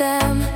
them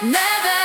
Never